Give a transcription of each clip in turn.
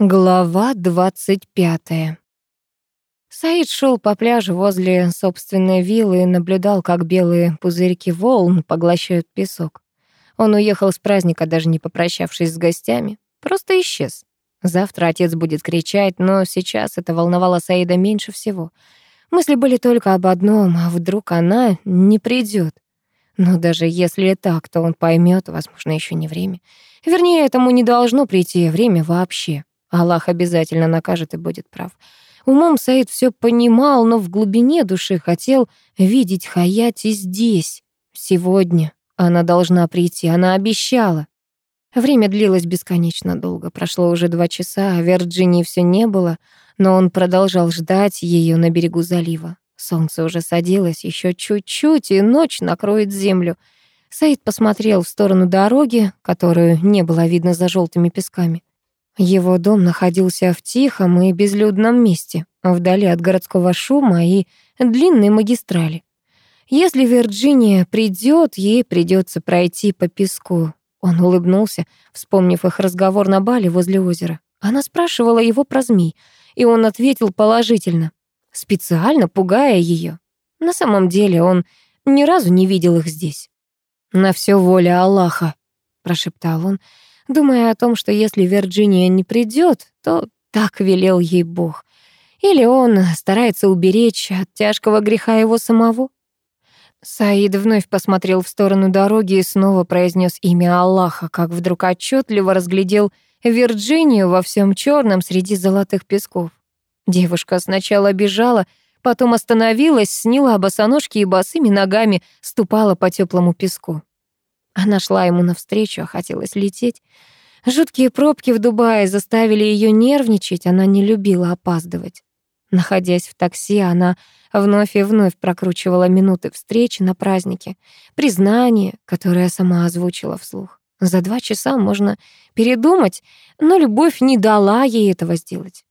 Глава двадцать пятая. Саид шел по пляжу возле собственной виллы и наблюдал, как белые пузырьки волн поглощают песок. Он уехал с праздника, даже не попрощавшись с гостями. Просто исчез. Завтра отец будет кричать, но сейчас это волновало Саида меньше всего. Мысли были только об одном, а вдруг она не придет. Но даже если так, то он поймет, возможно, еще не время. Вернее, этому не должно прийти время вообще. Аллах обязательно накажет и будет прав. Умом Саид все понимал, но в глубине души хотел видеть Хаяти здесь, сегодня. Она должна прийти, она обещала. Время длилось бесконечно долго. Прошло уже два часа, а Вирджинии все не было, но он продолжал ждать ее на берегу залива. Солнце уже садилось, еще чуть-чуть, и ночь накроет землю. Саид посмотрел в сторону дороги, которую не было видно за желтыми песками. Его дом находился в тихом и безлюдном месте, вдали от городского шума и длинной магистрали. Если Вирджиния придет, ей придется пройти по песку. Он улыбнулся, вспомнив их разговор на бале возле озера. Она спрашивала его про змей, и он ответил положительно, специально пугая ее. На самом деле он ни разу не видел их здесь. «На все воля Аллаха», — прошептал он, — думая о том, что если Вирджиния не придет, то так велел ей Бог. Или он старается уберечь от тяжкого греха его самого. Саид вновь посмотрел в сторону дороги и снова произнес имя Аллаха, как вдруг отчетливо разглядел Вирджинию во всем черном среди золотых песков. Девушка сначала бежала, потом остановилась, сняла босоножки и босыми ногами ступала по теплому песку. Она шла ему навстречу, а хотелось лететь. Жуткие пробки в Дубае заставили ее нервничать, она не любила опаздывать. Находясь в такси, она вновь и вновь прокручивала минуты встречи на празднике, признание, которое сама озвучила вслух. За два часа можно передумать, но любовь не дала ей этого сделать.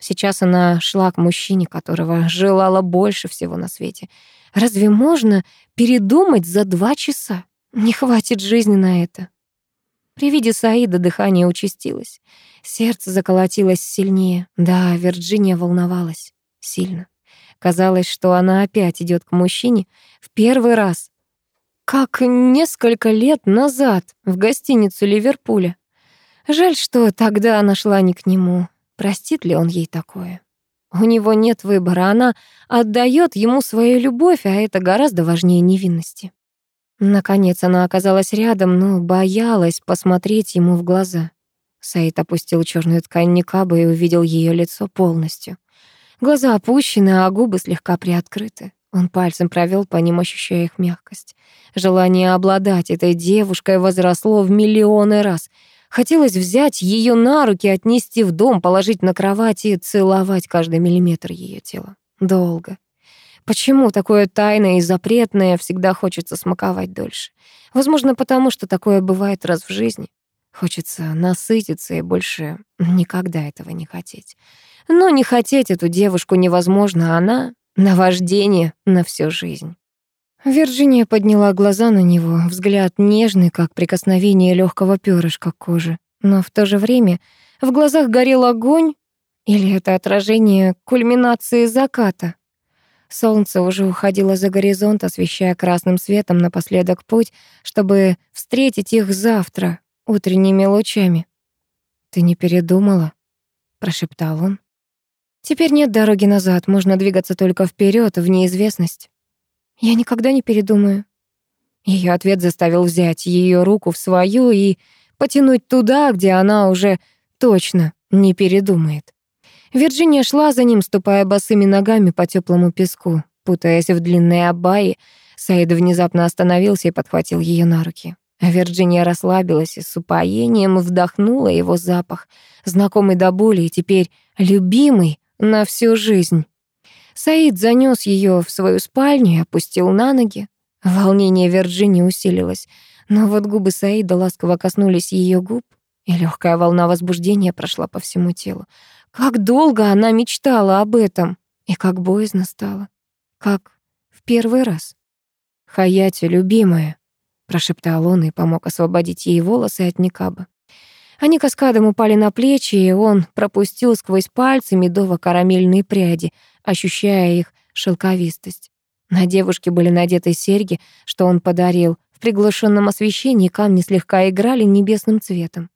Сейчас она шла к мужчине, которого желала больше всего на свете. Разве можно передумать за два часа? Не хватит жизни на это. При виде Саида дыхание участилось. Сердце заколотилось сильнее. Да, Вирджиния волновалась. Сильно. Казалось, что она опять идет к мужчине в первый раз. Как несколько лет назад в гостиницу Ливерпуля. Жаль, что тогда она шла не к нему. Простит ли он ей такое? У него нет выбора. Она отдает ему свою любовь, а это гораздо важнее невинности. Наконец она оказалась рядом, но боялась посмотреть ему в глаза. Саид опустил черную ткань никаба и увидел ее лицо полностью. Глаза опущены, а губы слегка приоткрыты. Он пальцем провел по ним, ощущая их мягкость. Желание обладать этой девушкой возросло в миллионы раз. Хотелось взять ее на руки, отнести в дом, положить на кровать и целовать каждый миллиметр ее тела. Долго, Почему такое тайное и запретное всегда хочется смаковать дольше? Возможно, потому что такое бывает раз в жизни. Хочется насытиться и больше никогда этого не хотеть. Но не хотеть эту девушку невозможно, а она — наваждение на всю жизнь. Вирджиния подняла глаза на него, взгляд нежный, как прикосновение легкого перышка к коже. Но в то же время в глазах горел огонь, или это отражение кульминации заката, Солнце уже уходило за горизонт, освещая красным светом напоследок путь, чтобы встретить их завтра утренними лучами. «Ты не передумала?» — прошептал он. «Теперь нет дороги назад, можно двигаться только вперед в неизвестность». «Я никогда не передумаю». Ее ответ заставил взять ее руку в свою и потянуть туда, где она уже точно не передумает. Вирджиния шла за ним, ступая босыми ногами по теплому песку. Путаясь в длинные абайи, Саид внезапно остановился и подхватил ее на руки. Вирджиния расслабилась и с упоением вдохнула его запах, знакомый до боли и теперь любимый на всю жизнь. Саид занес ее в свою спальню и опустил на ноги. Волнение Вирджинии усилилось, но вот губы Саида ласково коснулись ее губ, и легкая волна возбуждения прошла по всему телу. Как долго она мечтала об этом, и как боязно стало. Как в первый раз. «Хаяти, любимая», — прошептал он и помог освободить ей волосы от никаба. Они каскадом упали на плечи, и он пропустил сквозь пальцы медово-карамельные пряди, ощущая их шелковистость. На девушке были надеты серьги, что он подарил. В приглушенном освещении камни слегка играли небесным цветом.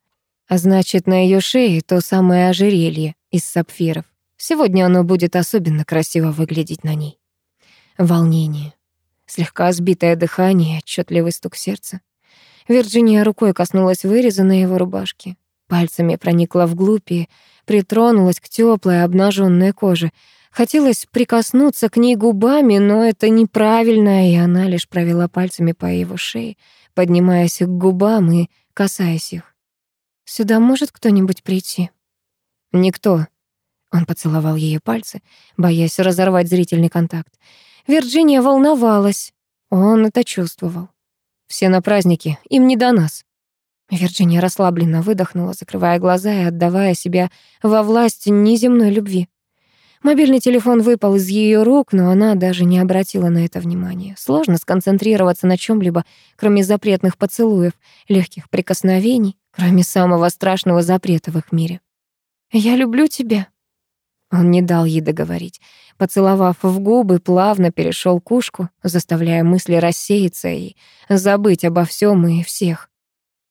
А значит, на ее шее то самое ожерелье из сапфиров. Сегодня оно будет особенно красиво выглядеть на ней. Волнение. Слегка сбитое дыхание, отчетливый стук сердца. Вирджиния рукой коснулась выреза на его рубашке. Пальцами проникла вглубь и притронулась к теплой обнаженной коже. Хотелось прикоснуться к ней губами, но это неправильно, и она лишь провела пальцами по его шее, поднимаясь к губам и касаясь их. «Сюда может кто-нибудь прийти?» «Никто». Он поцеловал ее пальцы, боясь разорвать зрительный контакт. Вирджиния волновалась. Он это чувствовал. Все на празднике, им не до нас. Вирджиния расслабленно выдохнула, закрывая глаза и отдавая себя во власть неземной любви. Мобильный телефон выпал из ее рук, но она даже не обратила на это внимания. Сложно сконцентрироваться на чем либо кроме запретных поцелуев, легких прикосновений, кроме самого страшного запрета в их мире. «Я люблю тебя», он не дал ей договорить. Поцеловав в губы, плавно перешел к ушку, заставляя мысли рассеяться и забыть обо всем и всех.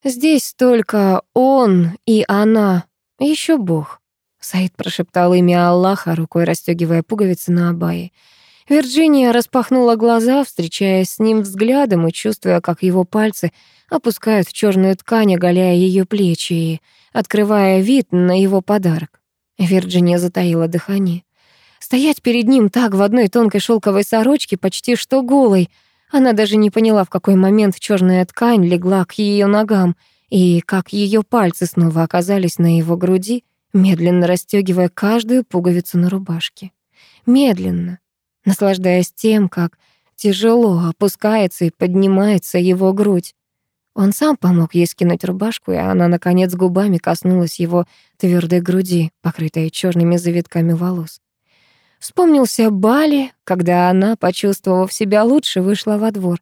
Здесь только он и она, еще Бог. Саид прошептал имя Аллаха, рукой расстегивая пуговицы на абае. Вирджиния распахнула глаза, встречаясь с ним взглядом и чувствуя, как его пальцы опускают в черную ткань, оголяя ее плечи и открывая вид на его подарок. Вирджиния затаила дыхание. Стоять перед ним так в одной тонкой шелковой сорочке, почти что голой. Она даже не поняла, в какой момент черная ткань легла к ее ногам, и как ее пальцы снова оказались на его груди, медленно расстегивая каждую пуговицу на рубашке. Медленно, наслаждаясь тем, как тяжело опускается и поднимается его грудь. Он сам помог ей скинуть рубашку, и она, наконец, губами коснулась его твердой груди, покрытой черными завитками волос. Вспомнился Бали, когда она, почувствовав себя лучше, вышла во двор.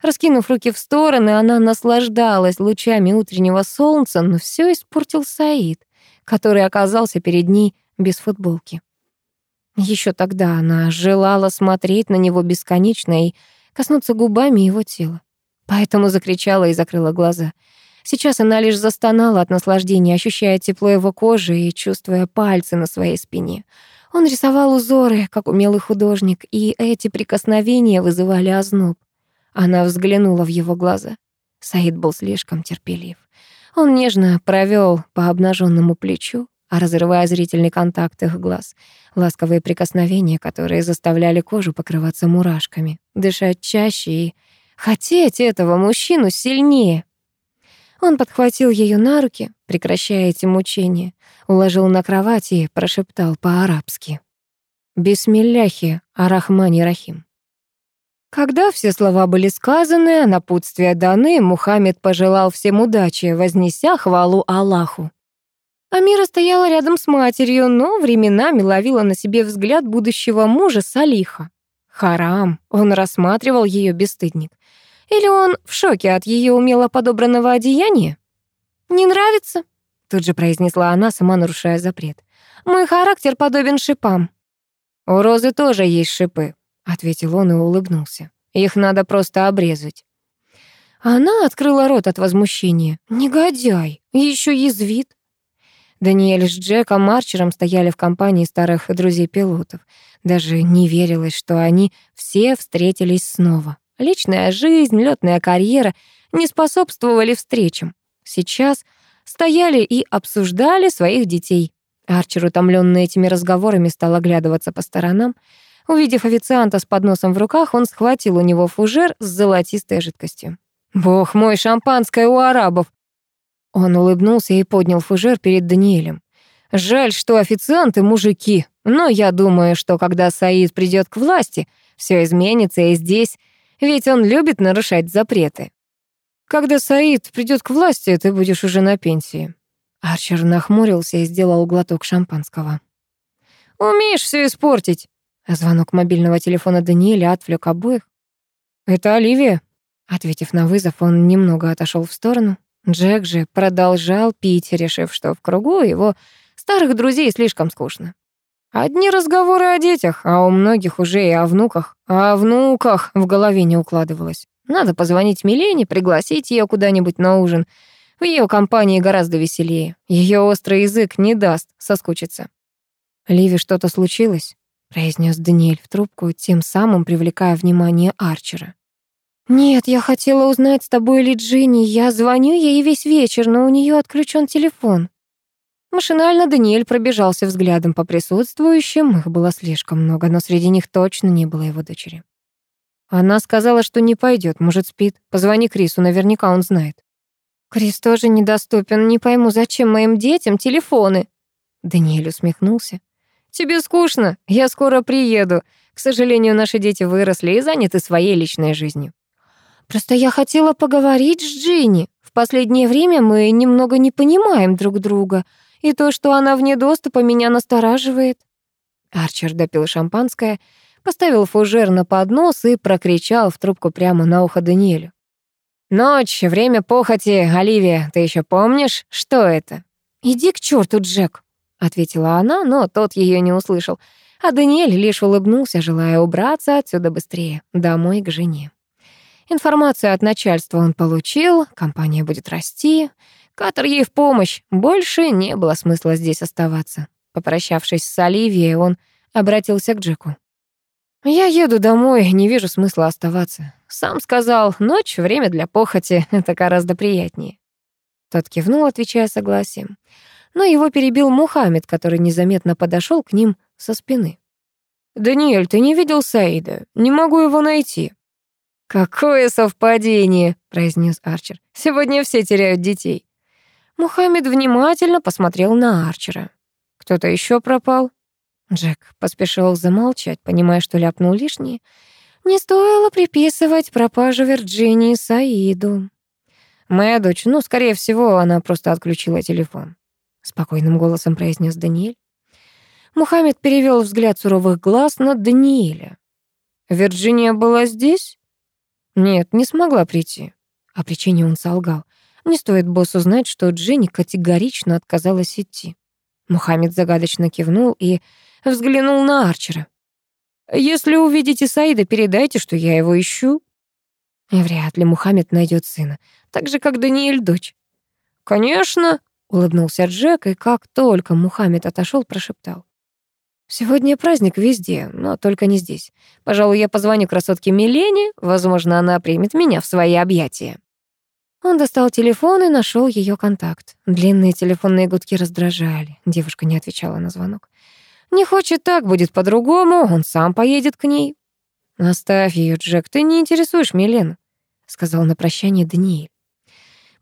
Раскинув руки в стороны, она наслаждалась лучами утреннего солнца, но все испортил Саид, который оказался перед ней без футболки. Еще тогда она желала смотреть на него бесконечно и коснуться губами его тела. Поэтому закричала и закрыла глаза. Сейчас она лишь застонала от наслаждения, ощущая тепло его кожи и чувствуя пальцы на своей спине. Он рисовал узоры, как умелый художник, и эти прикосновения вызывали озноб. Она взглянула в его глаза. Саид был слишком терпелив. Он нежно провел по обнаженному плечу, разрывая зрительный контакт их глаз, ласковые прикосновения, которые заставляли кожу покрываться мурашками, дышать чаще и хотеть этого мужчину сильнее. Он подхватил ее на руки, прекращая эти мучения, уложил на кровать и прошептал по-арабски. «Бисмилляхи, арахмани рахим». Когда все слова были сказаны, а напутствия даны, Мухаммед пожелал всем удачи, вознеся хвалу Аллаху. Амира стояла рядом с матерью, но временами ловила на себе взгляд будущего мужа Салиха. Харам, он рассматривал ее бесстыдник. Или он в шоке от ее умело подобранного одеяния? «Не нравится?» — тут же произнесла она, сама нарушая запрет. «Мой характер подобен шипам». «У розы тоже есть шипы», — ответил он и улыбнулся. «Их надо просто обрезать». Она открыла рот от возмущения. «Негодяй! Еще язвит!» Даниэль с Джеком Марчером стояли в компании старых друзей-пилотов. Даже не верилось, что они все встретились снова. Личная жизнь, лётная карьера не способствовали встречам. Сейчас стояли и обсуждали своих детей. Арчер, утомленный этими разговорами, стал оглядываться по сторонам. Увидев официанта с подносом в руках, он схватил у него фужер с золотистой жидкостью. «Бог мой, шампанское у арабов!» Он улыбнулся и поднял фужер перед Даниэлем. «Жаль, что официанты мужики, но я думаю, что когда Саид придет к власти, все изменится, и здесь ведь он любит нарушать запреты. Когда Саид придет к власти, ты будешь уже на пенсии. Арчер нахмурился и сделал глоток шампанского. «Умеешь все испортить!» Звонок мобильного телефона Даниэля отвлек обоих. «Это Оливия». Ответив на вызов, он немного отошел в сторону. Джек же продолжал пить, решив, что в кругу его старых друзей слишком скучно. Одни разговоры о детях, а у многих уже и о внуках. А о внуках в голове не укладывалось. Надо позвонить Милене, пригласить ее куда-нибудь на ужин. В ее компании гораздо веселее. Ее острый язык не даст соскучиться. «Ливи, что-то случилось?» — произнес Даниэль в трубку, тем самым привлекая внимание Арчера. «Нет, я хотела узнать с тобой ли Джинни. Я звоню ей весь вечер, но у нее отключен телефон». Машинально Даниэль пробежался взглядом по присутствующим. Их было слишком много, но среди них точно не было его дочери. Она сказала, что не пойдет, может, спит. Позвони Крису, наверняка он знает. Крис тоже недоступен. Не пойму, зачем моим детям телефоны? Даниэль усмехнулся. Тебе скучно? Я скоро приеду. К сожалению, наши дети выросли и заняты своей личной жизнью. Просто я хотела поговорить с Джинни. В последнее время мы немного не понимаем друг друга и то, что она вне доступа, меня настораживает». Арчер допил шампанское, поставил фужер на поднос и прокричал в трубку прямо на ухо Даниэлю. «Ночь, время похоти, Оливия, ты еще помнишь, что это?» «Иди к черту, Джек», — ответила она, но тот ее не услышал, а Даниэль лишь улыбнулся, желая убраться отсюда быстрее, домой к жене. Информацию от начальства он получил, компания будет расти, Катер ей в помощь. Больше не было смысла здесь оставаться. Попрощавшись с Оливией, он обратился к Джеку. «Я еду домой, не вижу смысла оставаться. Сам сказал, ночь — время для похоти, это гораздо приятнее». Тот кивнул, отвечая согласием. Но его перебил Мухаммед, который незаметно подошел к ним со спины. «Даниэль, ты не видел Саида? Не могу его найти». «Какое совпадение!» — произнес Арчер. «Сегодня все теряют детей». Мухаммед внимательно посмотрел на Арчера. «Кто-то еще пропал?» Джек поспешил замолчать, понимая, что ляпнул лишнее. Не стоило приписывать пропажу Вирджинии Саиду. «Моя дочь, ну, скорее всего, она просто отключила телефон», — спокойным голосом произнес Даниэль. Мухаммед перевел взгляд суровых глаз на Даниэля. «Вирджиния была здесь?» «Нет, не смогла прийти». О причине он солгал. Не стоит боссу знать, что Джинни категорично отказалась идти. Мухаммед загадочно кивнул и взглянул на Арчера. «Если увидите Саида, передайте, что я его ищу». И вряд ли Мухаммед найдет сына, так же, как Даниэль дочь. «Конечно», — улыбнулся Джек, и как только Мухаммед отошел, прошептал. «Сегодня праздник везде, но только не здесь. Пожалуй, я позвоню красотке Милене, возможно, она примет меня в свои объятия». Он достал телефон и нашел ее контакт. Длинные телефонные гудки раздражали. Девушка не отвечала на звонок. «Не хочет так, будет по-другому, он сам поедет к ней». «Оставь ее, Джек, ты не интересуешь Милену», — сказал на прощание Даниэль.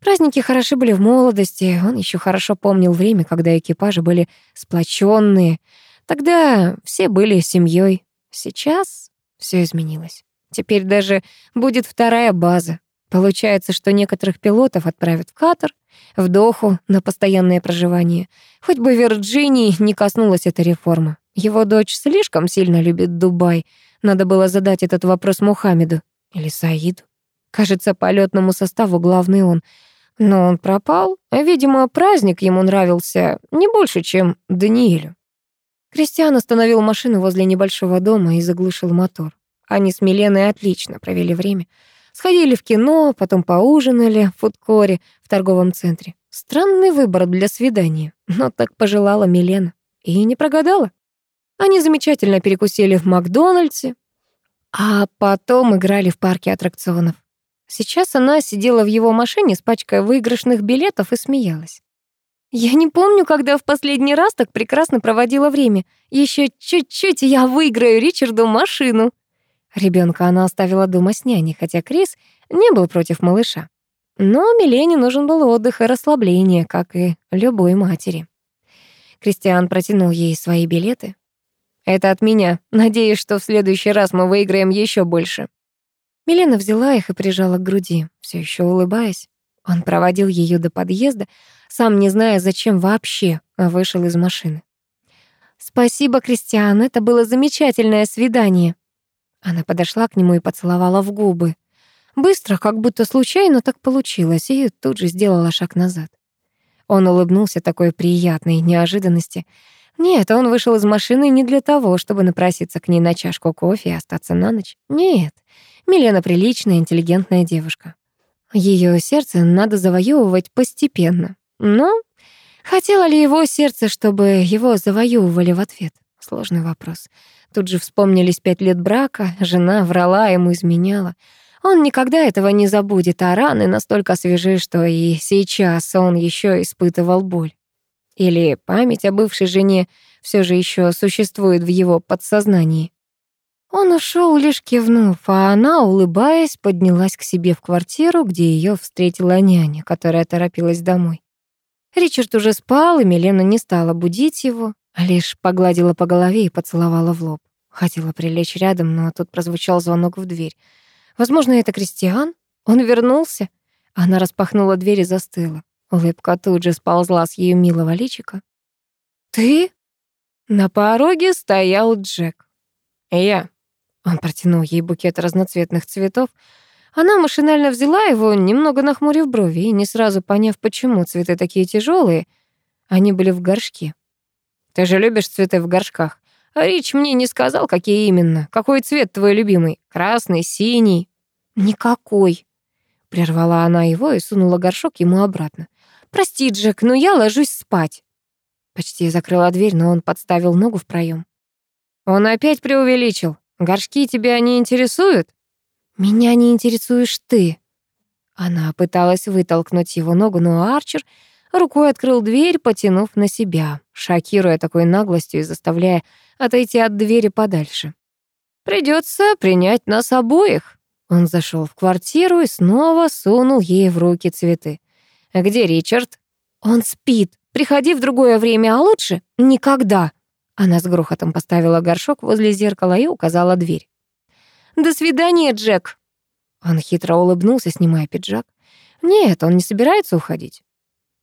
Праздники хороши были в молодости, он еще хорошо помнил время, когда экипажи были сплоченные. Тогда все были семьей. Сейчас все изменилось. Теперь даже будет вторая база. Получается, что некоторых пилотов отправят в Катар, в Доху на постоянное проживание. Хоть бы Вирджинии не коснулась эта реформа. Его дочь слишком сильно любит Дубай. Надо было задать этот вопрос Мухаммеду или Саиду. Кажется, по лётному составу главный он. Но он пропал. Видимо, праздник ему нравился не больше, чем Даниэлю. Кристиан остановил машину возле небольшого дома и заглушил мотор. Они с Миленой отлично провели время. Сходили в кино, потом поужинали в фудкоре в торговом центре. Странный выбор для свидания, но так пожелала Милена. И не прогадала. Они замечательно перекусили в Макдональдсе, а потом играли в парке аттракционов. Сейчас она сидела в его машине с пачкой выигрышных билетов и смеялась. «Я не помню, когда в последний раз так прекрасно проводила время. Еще чуть-чуть, и я выиграю Ричарду машину», Ребенка она оставила дома с няней, хотя Крис не был против малыша. Но Милене нужен был отдых и расслабление, как и любой матери. Кристиан протянул ей свои билеты. «Это от меня. Надеюсь, что в следующий раз мы выиграем еще больше». Милена взяла их и прижала к груди, все еще улыбаясь. Он проводил ее до подъезда, сам не зная, зачем вообще вышел из машины. «Спасибо, Кристиан, это было замечательное свидание», она подошла к нему и поцеловала в губы. Быстро, как будто случайно так получилось, и тут же сделала шаг назад. Он улыбнулся такой приятной неожиданности. Нет, он вышел из машины не для того, чтобы напроситься к ней на чашку кофе и остаться на ночь. Нет, Милена приличная, интеллигентная девушка. Ее сердце надо завоевывать постепенно. Но хотело ли его сердце, чтобы его завоевывали в ответ? Сложный вопрос. Тут же вспомнились пять лет брака, жена врала, ему изменяла. Он никогда этого не забудет, а раны настолько свежи, что и сейчас он еще испытывал боль. Или память о бывшей жене все же еще существует в его подсознании. Он ушел, лишь кивнув, а она, улыбаясь, поднялась к себе в квартиру, где ее встретила няня, которая торопилась домой. Ричард уже спал, и Милена не стала будить его, а лишь погладила по голове и поцеловала в лоб. Хотела прилечь рядом, но тут прозвучал звонок в дверь. Возможно, это Кристиан? Он вернулся? Она распахнула дверь и застыла. Улыбка тут же сползла с ее милого личика. «Ты?» На пороге стоял Джек. «Я». Он протянул ей букет разноцветных цветов. Она машинально взяла его, немного нахмурив брови, и не сразу поняв, почему цветы такие тяжелые, они были в горшке. «Ты же любишь цветы в горшках. Рич мне не сказал, какие именно. Какой цвет твой любимый? Красный, синий?» «Никакой», — прервала она его и сунула горшок ему обратно. «Прости, Джек, но я ложусь спать». Почти закрыла дверь, но он подставил ногу в проем. «Он опять преувеличил. Горшки тебя не интересуют?» «Меня не интересуешь ты». Она пыталась вытолкнуть его ногу, но Арчер рукой открыл дверь, потянув на себя, шокируя такой наглостью и заставляя отойти от двери подальше. «Придется принять нас обоих». Он зашел в квартиру и снова сунул ей в руки цветы. «Где Ричард?» «Он спит. Приходи в другое время, а лучше никогда». Она с грохотом поставила горшок возле зеркала и указала дверь. «До свидания, Джек!» Он хитро улыбнулся, снимая пиджак. «Нет, он не собирается уходить».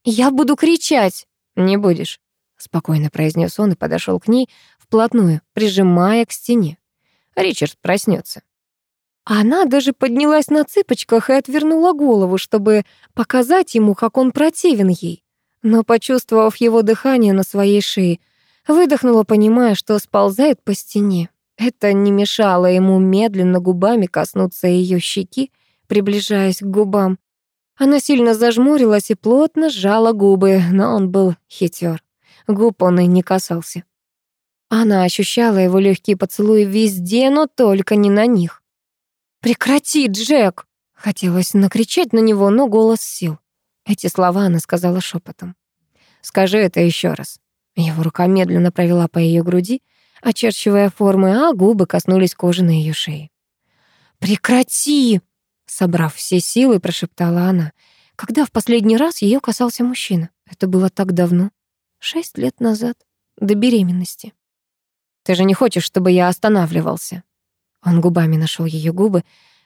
«Я буду кричать!» «Не будешь», — спокойно произнес он и подошел к ней вплотную, прижимая к стене. Ричард проснется. Она даже поднялась на цыпочках и отвернула голову, чтобы показать ему, как он противен ей. Но, почувствовав его дыхание на своей шее, выдохнула, понимая, что сползает по стене. Это не мешало ему медленно губами коснуться ее щеки, приближаясь к губам. Она сильно зажмурилась и плотно сжала губы, но он был хитер. Губ он и не касался. Она ощущала его легкие поцелуи везде, но только не на них. «Прекрати, Джек!» Хотелось накричать на него, но голос сил. Эти слова она сказала шепотом. «Скажи это еще раз». Его рука медленно провела по ее груди, очерчивая формы, а губы коснулись кожи на ее шее. «Прекрати!» Собрав все силы, прошептала она. Когда в последний раз ее касался мужчина? Это было так давно. Шесть лет назад, до беременности. «Ты же не хочешь, чтобы я останавливался?» Он губами нашел ее губы,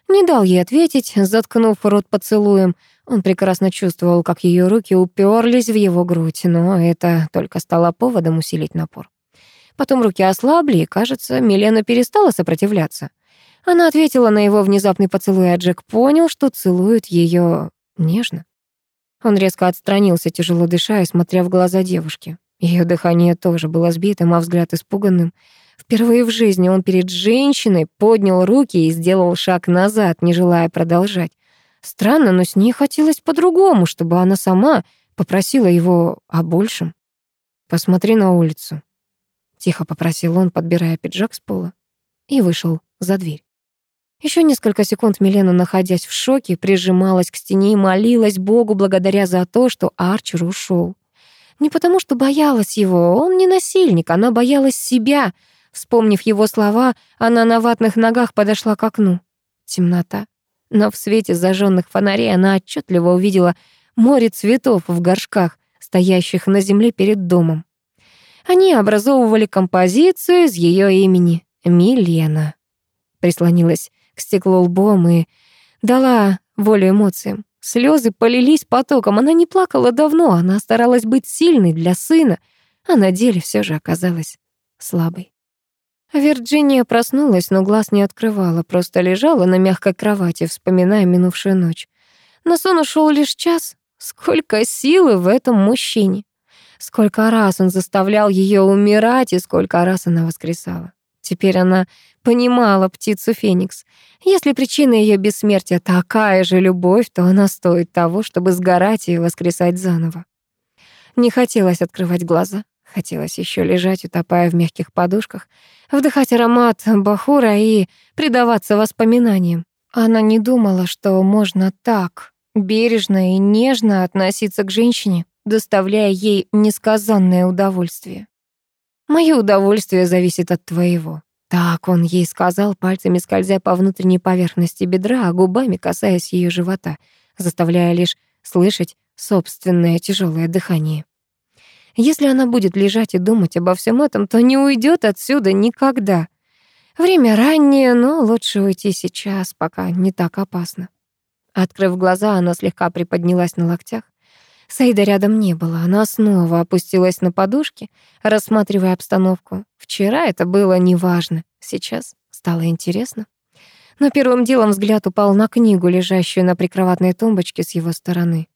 не дал ей ответить, заткнув рот поцелуем. Он прекрасно чувствовал, как ее руки уперлись в его грудь, но это только стало поводом усилить напор. Потом руки ослабли, и, кажется, Милена перестала сопротивляться. Она ответила на его внезапный поцелуй, а Джек понял, что целует ее нежно. Он резко отстранился, тяжело дыша и смотря в глаза девушки. Ее дыхание тоже было сбитым, а взгляд испуганным. Впервые в жизни он перед женщиной поднял руки и сделал шаг назад, не желая продолжать. Странно, но с ней хотелось по-другому, чтобы она сама попросила его о большем. «Посмотри на улицу», — тихо попросил он, подбирая пиджак с пола, и вышел за дверь. Еще несколько секунд Милена, находясь в шоке, прижималась к стене и молилась Богу благодаря за то, что Арчер ушел. Не потому, что боялась его, он не насильник, она боялась себя — Вспомнив его слова, она на ватных ногах подошла к окну. Темнота. Но в свете зажженных фонарей она отчетливо увидела море цветов в горшках, стоящих на земле перед домом. Они образовывали композицию из ее имени — Милена. Прислонилась к стеклу лбом и дала волю эмоциям. Слезы полились потоком. Она не плакала давно, она старалась быть сильной для сына, а на деле все же оказалась слабой. Вирджиния проснулась, но глаз не открывала, просто лежала на мягкой кровати, вспоминая минувшую ночь. На сон ушел лишь час. Сколько силы в этом мужчине! Сколько раз он заставлял ее умирать, и сколько раз она воскресала. Теперь она понимала птицу Феникс. Если причина ее бессмертия такая же любовь, то она стоит того, чтобы сгорать и воскресать заново. Не хотелось открывать глаза. Хотелось еще лежать, утопая в мягких подушках, вдыхать аромат бахура и предаваться воспоминаниям. Она не думала, что можно так бережно и нежно относиться к женщине, доставляя ей несказанное удовольствие. «Моё удовольствие зависит от твоего». Так он ей сказал, пальцами скользя по внутренней поверхности бедра, а губами касаясь ее живота, заставляя лишь слышать собственное тяжелое дыхание. Если она будет лежать и думать обо всем этом, то не уйдет отсюда никогда. Время раннее, но лучше уйти сейчас, пока не так опасно. Открыв глаза, она слегка приподнялась на локтях. Саида рядом не было. Она снова опустилась на подушки, рассматривая обстановку. Вчера это было неважно. Сейчас стало интересно. Но первым делом взгляд упал на книгу, лежащую на прикроватной тумбочке с его стороны.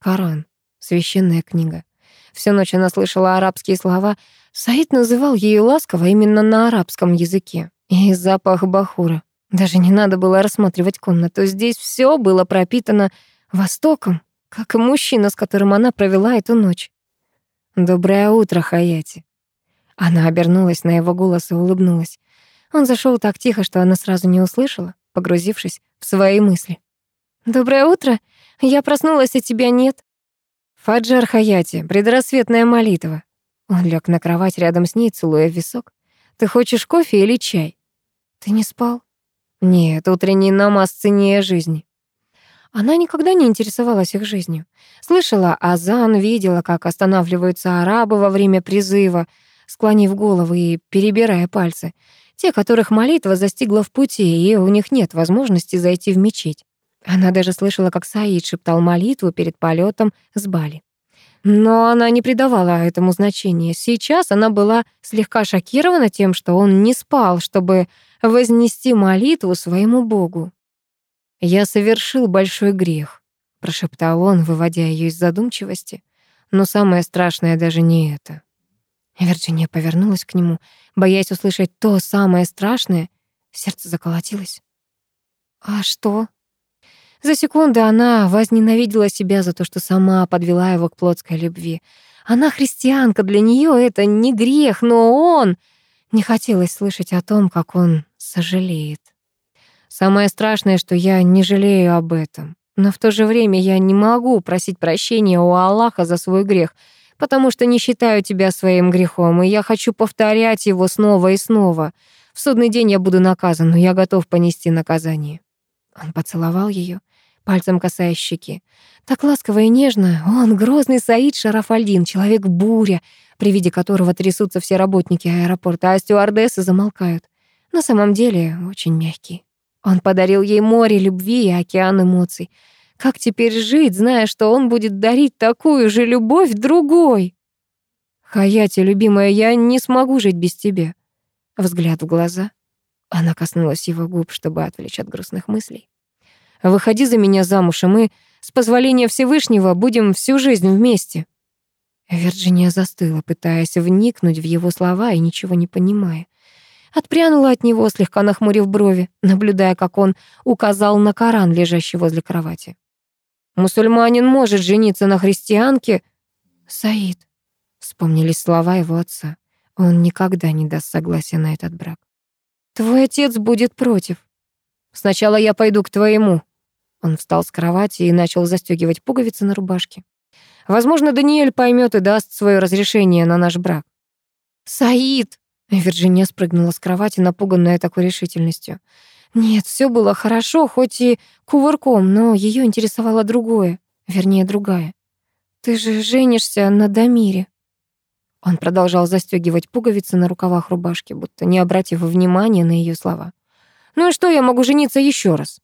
Коран. Священная книга. Всю ночь она слышала арабские слова. Саид называл ее ласково именно на арабском языке. И запах бахура. Даже не надо было рассматривать комнату. Здесь все было пропитано Востоком, как и мужчина, с которым она провела эту ночь. «Доброе утро, Хаяти». Она обернулась на его голос и улыбнулась. Он зашел так тихо, что она сразу не услышала, погрузившись в свои мысли. «Доброе утро. Я проснулась, а тебя нет». «Фаджар Хаяти, предрассветная молитва». Он лег на кровать рядом с ней, целуя висок. «Ты хочешь кофе или чай?» «Ты не спал?» «Нет, утренний намаз ценнее жизни». Она никогда не интересовалась их жизнью. Слышала азан, видела, как останавливаются арабы во время призыва, склонив головы и перебирая пальцы. Те, которых молитва застигла в пути, и у них нет возможности зайти в мечеть. Она даже слышала, как Саид шептал молитву перед полетом с Бали. Но она не придавала этому значения. Сейчас она была слегка шокирована тем, что он не спал, чтобы вознести молитву своему Богу. «Я совершил большой грех», — прошептал он, выводя ее из задумчивости. «Но самое страшное даже не это». Вирджиния повернулась к нему, боясь услышать то самое страшное. Сердце заколотилось. «А что?» За секунду она возненавидела себя за то, что сама подвела его к плотской любви. Она христианка, для нее это не грех, но он... Не хотелось слышать о том, как он сожалеет. Самое страшное, что я не жалею об этом. Но в то же время я не могу просить прощения у Аллаха за свой грех, потому что не считаю тебя своим грехом, и я хочу повторять его снова и снова. В судный день я буду наказан, но я готов понести наказание. Он поцеловал ее, пальцем касаясь щеки. Так ласково и нежно. Он грозный Саид Шарафальдин, человек-буря, при виде которого трясутся все работники аэропорта, а стюардессы замолкают. На самом деле очень мягкий. Он подарил ей море любви и океан эмоций. Как теперь жить, зная, что он будет дарить такую же любовь другой? Хаяти, любимая, я не смогу жить без тебя. Взгляд в глаза. Она коснулась его губ, чтобы отвлечь от грустных мыслей. Выходи за меня замуж, и мы, с позволения Всевышнего, будем всю жизнь вместе. Вирджиния застыла, пытаясь вникнуть в его слова и ничего не понимая. Отпрянула от него, слегка нахмурив брови, наблюдая, как он указал на Коран, лежащий возле кровати. «Мусульманин может жениться на христианке?» «Саид», — вспомнились слова его отца. «Он никогда не даст согласия на этот брак». «Твой отец будет против». «Сначала я пойду к твоему». Он встал с кровати и начал застегивать пуговицы на рубашке. «Возможно, Даниэль поймет и даст свое разрешение на наш брак». «Саид!» Вирджиния спрыгнула с кровати, напуганная такой решительностью. Нет, все было хорошо, хоть и кувырком, но ее интересовало другое, вернее, другая. «Ты же женишься на Дамире». Он продолжал застегивать пуговицы на рукавах рубашки, будто не обратив внимания на ее слова. «Ну и что, я могу жениться еще раз?»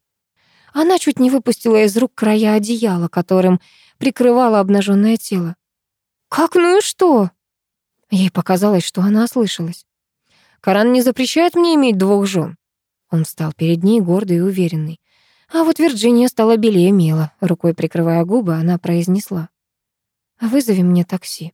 Она чуть не выпустила из рук края одеяла, которым прикрывала обнаженное тело. «Как, ну и что?» Ей показалось, что она ослышалась. Коран не запрещает мне иметь двух жен. Он встал перед ней, гордый и уверенный. А вот Вирджиния стала белее мела. Рукой прикрывая губы, она произнесла. «Вызови мне такси».